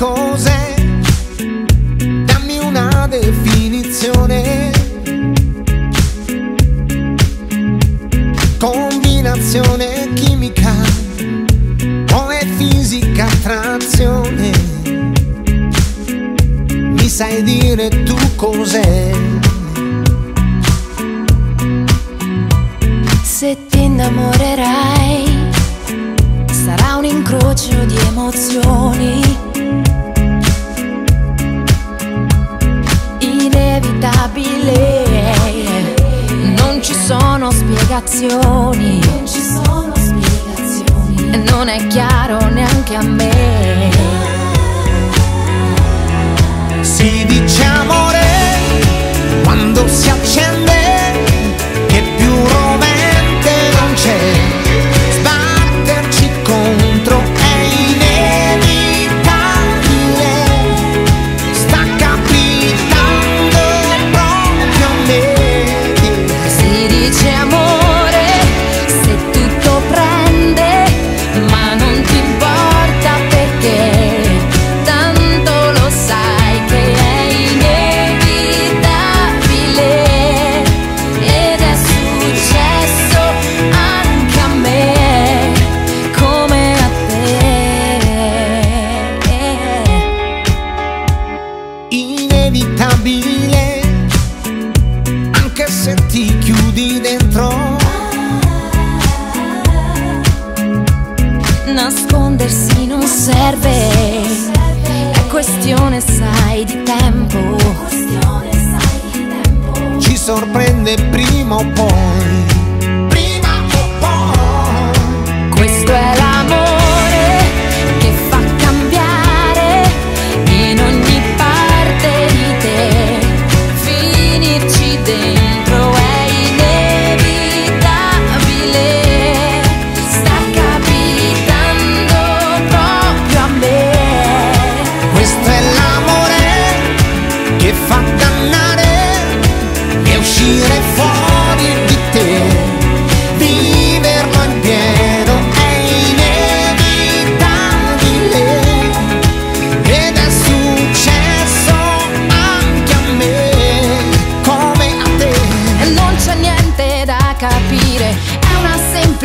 cos'è? Dammi una definizione. Combinazione chimica o è fisica attrazione? Mi sai dire tu cos'è? Se ti innamorerai sarà un incrocio di emozioni spiegazioni. Non ci sono spiegazioni. E non è chiaro neanche a me. Inevitabile, anche se ti chiudi dentro. Nascondersi non serve, è questione sai di tempo. Ci sorprende prima o poi.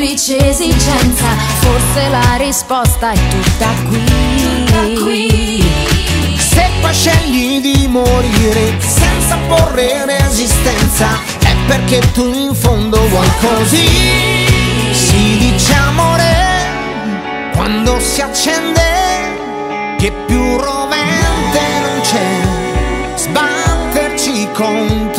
semplice esigenza, forse la risposta è tutta qui. Tutta qui. Se poi scegli di morire senza porre resistenza, è perché tu in fondo vuoi così. Si dice amore quando si accende, che più rovente non c'è. Sbatterci contro